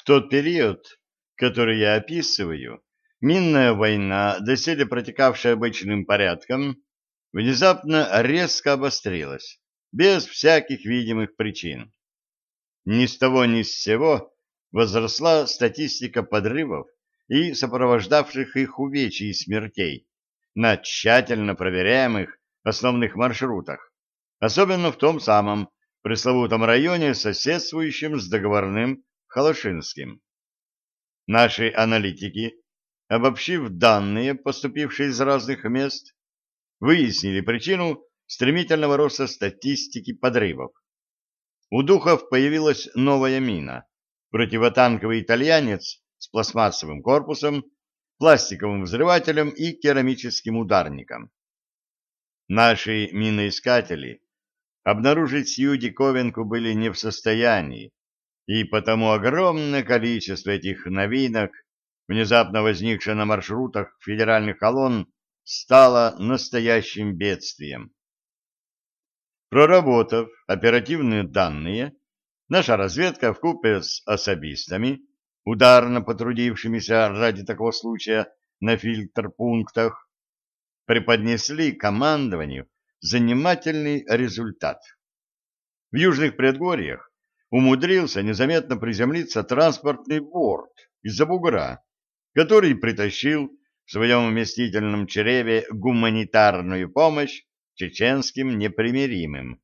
В тот период, который я описываю, минная война, доселе протекавшая обычным порядком, внезапно резко обострилась, без всяких видимых причин. Ни с того ни с сего возросла статистика подрывов и сопровождавших их увечий и смертей на тщательно проверяемых основных маршрутах, особенно в том самом пресловутом районе, соседствующем с договорным Холошинским. Наши аналитики, обобщив данные, поступившие из разных мест, выяснили причину стремительного роста статистики подрывов. У духов появилась новая мина, противотанковый итальянец с пластмассовым корпусом, пластиковым взрывателем и керамическим ударником. Наши миноискатели обнаружить сию диковинку были не в состоянии, и потому огромное количество этих новинок, внезапно возникшее на маршрутах федеральных колонн, стало настоящим бедствием. Проработав оперативные данные, наша разведка вкупе с особистами, ударно потрудившимися ради такого случая на фильтр-пунктах, преподнесли командованию занимательный результат. В южных предгорьях умудрился незаметно приземлиться транспортный борт из-за бугра, который притащил в своем вместительном чреве гуманитарную помощь чеченским непримиримым.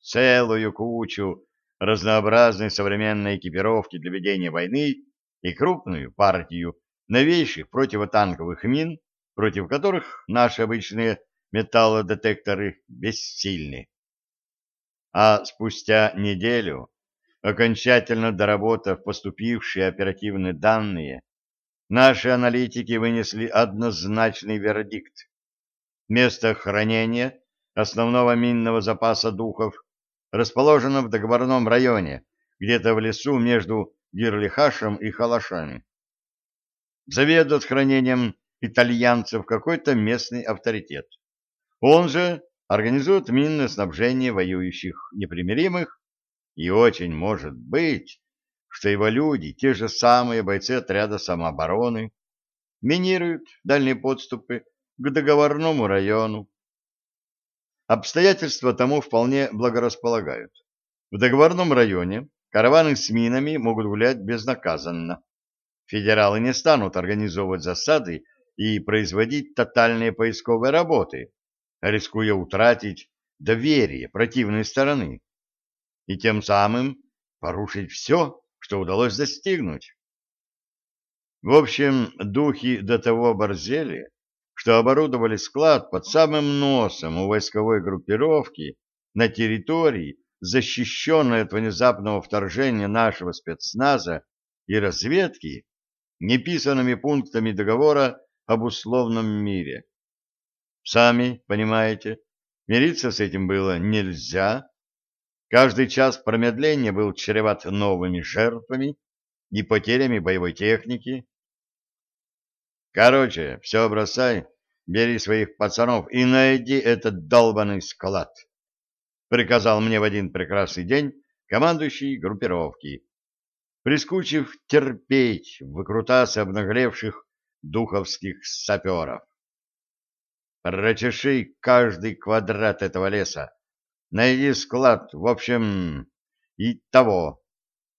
Целую кучу разнообразной современной экипировки для ведения войны и крупную партию новейших противотанковых мин, против которых наши обычные металлодетекторы бессильны. А спустя неделю, окончательно доработав поступившие оперативные данные, наши аналитики вынесли однозначный вердикт. Место хранения основного минного запаса духов расположено в договорном районе, где-то в лесу между Гирлихашем и Халашами. Заведует хранением итальянцев какой-то местный авторитет. Он же организует минное снабжение воюющих непримиримых, и очень может быть, что его люди, те же самые бойцы отряда самообороны, минируют дальние подступы к договорному району. Обстоятельства тому вполне благорасполагают. В договорном районе караваны с минами могут гулять безнаказанно. Федералы не станут организовывать засады и производить тотальные поисковые работы, рискуя утратить доверие противной стороны и тем самым порушить все, что удалось достигнуть. В общем, духи до того борзели, что оборудовали склад под самым носом у войсковой группировки на территории, защищенной от внезапного вторжения нашего спецназа и разведки неписанными пунктами договора об условном мире. Сами понимаете, мириться с этим было нельзя. Каждый час промедления был чреват новыми жертвами и потерями боевой техники. Короче, все бросай, бери своих пацанов и найди этот долбанный склад, — приказал мне в один прекрасный день командующий группировки, прискучив терпеть выкрутасы обнаглевших духовских саперов. Прочеши каждый квадрат этого леса. Найди склад, в общем, и того.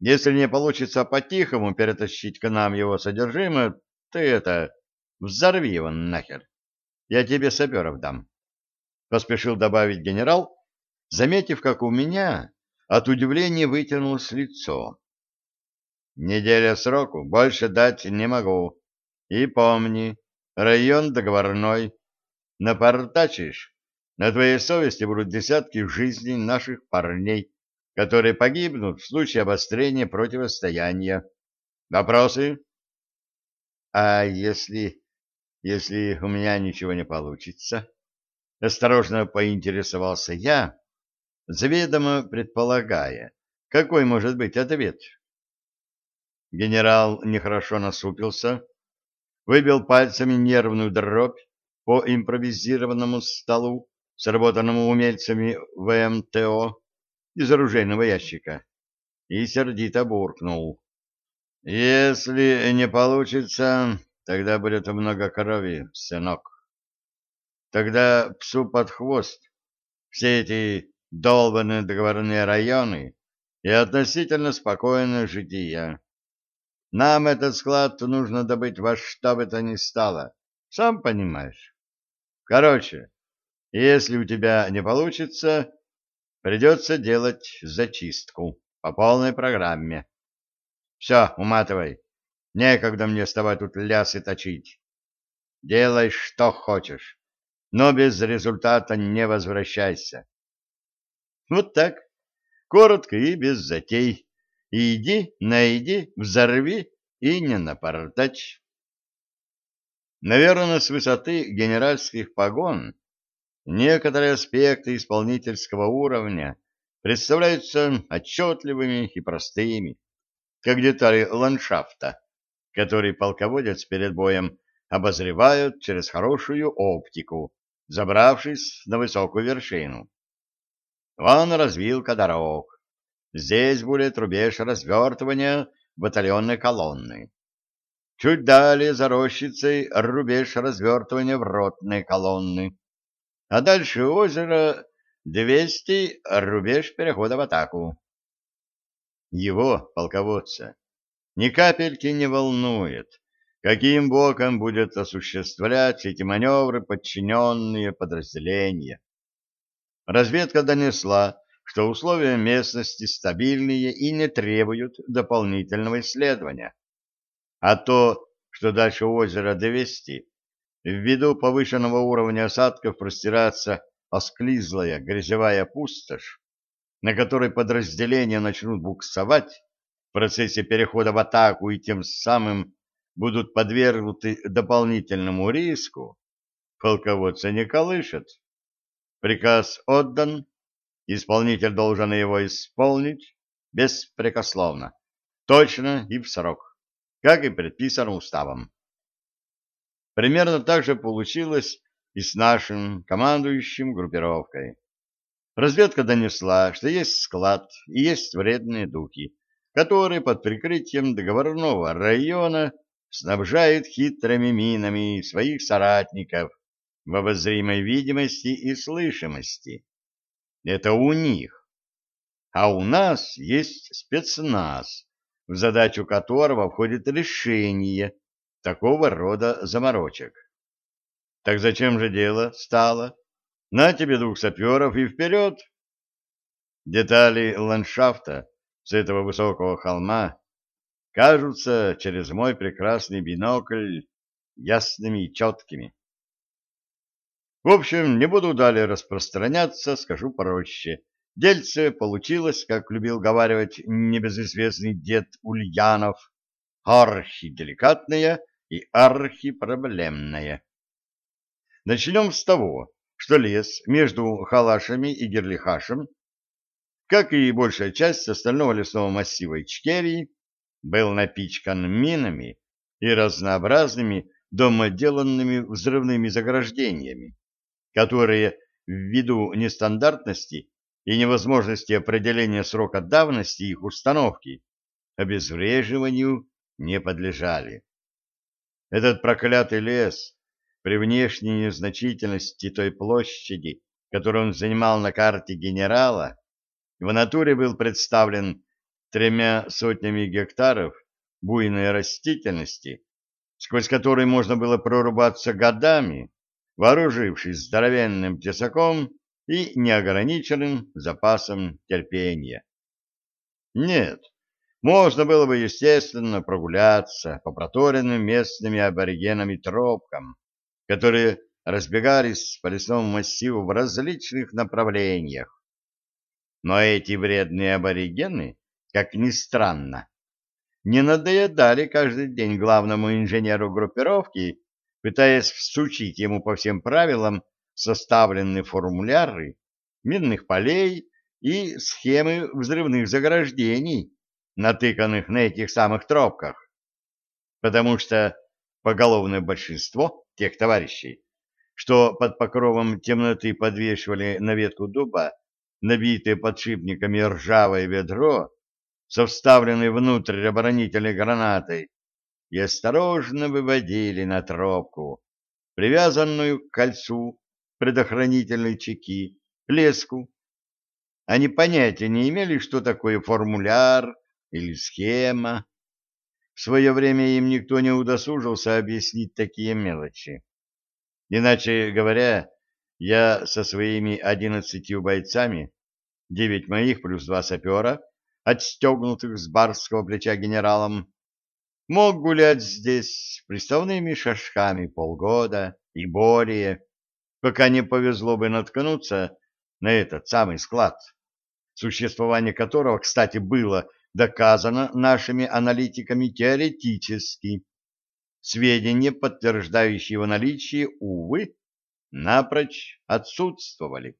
Если не получится по-тихому перетащить к нам его содержимое, ты это, взорви его нахер. Я тебе саперов дам. Поспешил добавить генерал, заметив, как у меня от удивления вытянулось лицо. Неделя сроку, больше дать не могу. И помни, район договорной, Напортачишь, на твоей совести будут десятки жизней наших парней, которые погибнут в случае обострения противостояния. Вопросы? А если... если у меня ничего не получится? Осторожно поинтересовался я, заведомо предполагая, какой может быть ответ. Генерал нехорошо насупился, выбил пальцами нервную дробь по импровизированному столу, сработанному умельцами ВМТО из оружейного ящика, и сердито буркнул. Если не получится, тогда будет много крови, сынок. Тогда псу под хвост все эти долбанные договорные районы и относительно спокойное житие. Нам этот склад нужно добыть во что бы то ни стало, сам понимаешь. Короче, если у тебя не получится, придется делать зачистку по полной программе. Все, уматывай. Некогда мне с тобой тут лясы точить. Делай, что хочешь, но без результата не возвращайся. Вот так, коротко и без затей. Иди, найди, взорви и не напортачь. Наверное, с высоты генеральских погон некоторые аспекты исполнительского уровня представляются отчетливыми и простыми, как детали ландшафта, который полководец перед боем обозревает через хорошую оптику, забравшись на высокую вершину. Он развилка дорог. Здесь будет рубеж развертывания батальонной колонны. Чуть далее за рощицей рубеж развертывания в ротной колонны. А дальше озеро 200 рубеж перехода в атаку. Его, полководца, ни капельки не волнует, каким боком будет осуществлять эти маневры подчиненные подразделения. Разведка донесла, что условия местности стабильные и не требуют дополнительного исследования. А то, что дальше озера 200, ввиду повышенного уровня осадков простирается осклизлая грязевая пустошь, на которой подразделения начнут буксовать в процессе перехода в атаку и тем самым будут подвергнуты дополнительному риску, полководца не колышет. Приказ отдан, исполнитель должен его исполнить беспрекословно, точно и в срок как и предписано уставом. Примерно так же получилось и с нашим командующим группировкой. Разведка донесла, что есть склад и есть вредные духи, которые под прикрытием договорного района снабжают хитрыми минами своих соратников в обозримой видимости и слышимости. Это у них. А у нас есть спецназ, в задачу которого входит решение такого рода заморочек. Так зачем же дело стало? На тебе двух саперов и вперед! Детали ландшафта с этого высокого холма кажутся через мой прекрасный бинокль ясными и четкими. В общем, не буду далее распространяться, скажу проще. Дельце получилось, как любил говаривать небезызвестный дед Ульянов, архиделикатное и архипроблемное. Начнем с того, что лес между Халашами и Герлихашем, как и большая часть остального лесного массива Ичкерии, был напичкан минами и разнообразными домоделанными взрывными заграждениями, которые ввиду нестандартности и невозможности определения срока давности их установки обезвреживанию не подлежали. Этот проклятый лес при внешней незначительности той площади, которую он занимал на карте генерала, в натуре был представлен тремя сотнями гектаров буйной растительности, сквозь которой можно было прорубаться годами, вооружившись здоровенным тесаком и неограниченным запасом терпения. Нет, можно было бы, естественно, прогуляться по проторенным местными аборигенами тропкам, которые разбегались по лесному массиву в различных направлениях. Но эти вредные аборигены, как ни странно, не надоедали каждый день главному инженеру группировки, пытаясь всучить ему по всем правилам составлены формуляры минных полей и схемы взрывных заграждений, натыканных на этих самых тропках. Потому что поголовное большинство тех товарищей, что под покровом темноты подвешивали на ветку дуба, набитое подшипниками ржавое ведро, со вставленной внутрь оборонительной гранатой и осторожно выводили на тропку, привязанную к кольцу предохранительной чеки, леску. Они понятия не имели, что такое формуляр или схема. В свое время им никто не удосужился объяснить такие мелочи. Иначе говоря, я со своими одиннадцатью бойцами, девять моих плюс два сапера, отстегнутых с барского плеча генералом, мог гулять здесь приставными шажками полгода и более, пока не повезло бы наткнуться на этот самый склад, существование которого, кстати, было доказано нашими аналитиками теоретически. Сведения, подтверждающие его наличие, увы, напрочь отсутствовали.